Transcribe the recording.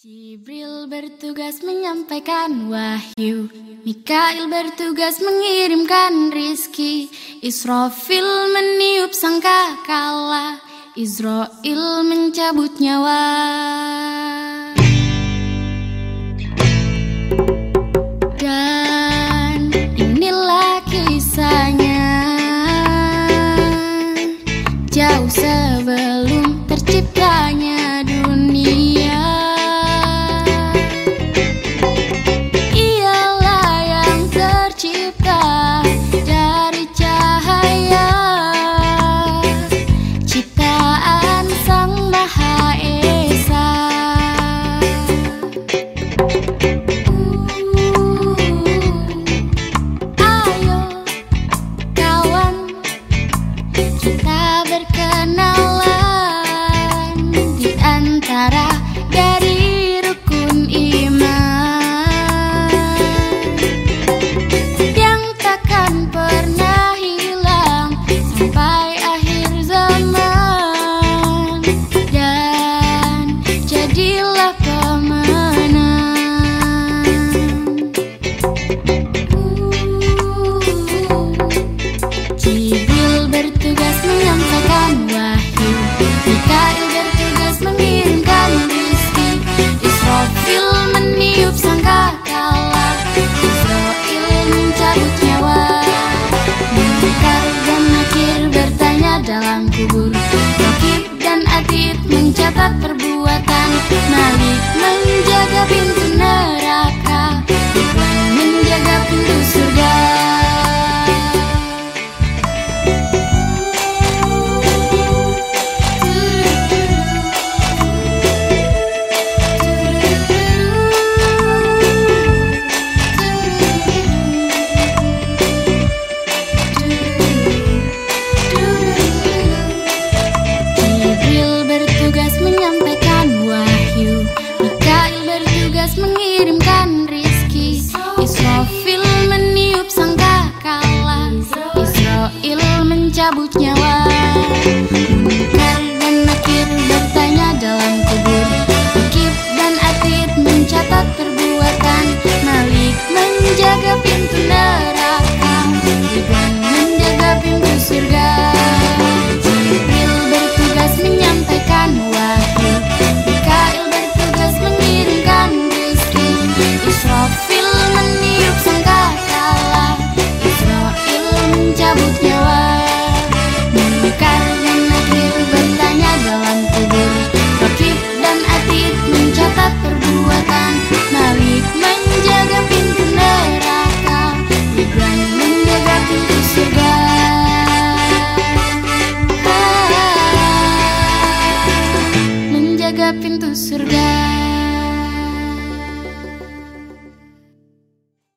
Jibril bertugas menyampaikan wahyu. Mikail bertugas mengirimkan rizki. Israfil meniup sangka kala Israel mencabut nyawa. Dan inilah kisahnya. Jauh sebelum para Israel mencabut nyawa Munkar dan nakir bertanya dalam mengirimkan rizki. Israfil meniup sangkakala Israel mencabut nyawa Israfil meniup sangkakala Israel mencabut nyawa. Munkar dan nakir bertanya dalam kubur. Rakib dan Atid mencatat perbuatan. Malik menjaga pintu neraka. Ridwan menjaga pintu surga. Menjaga pintu surga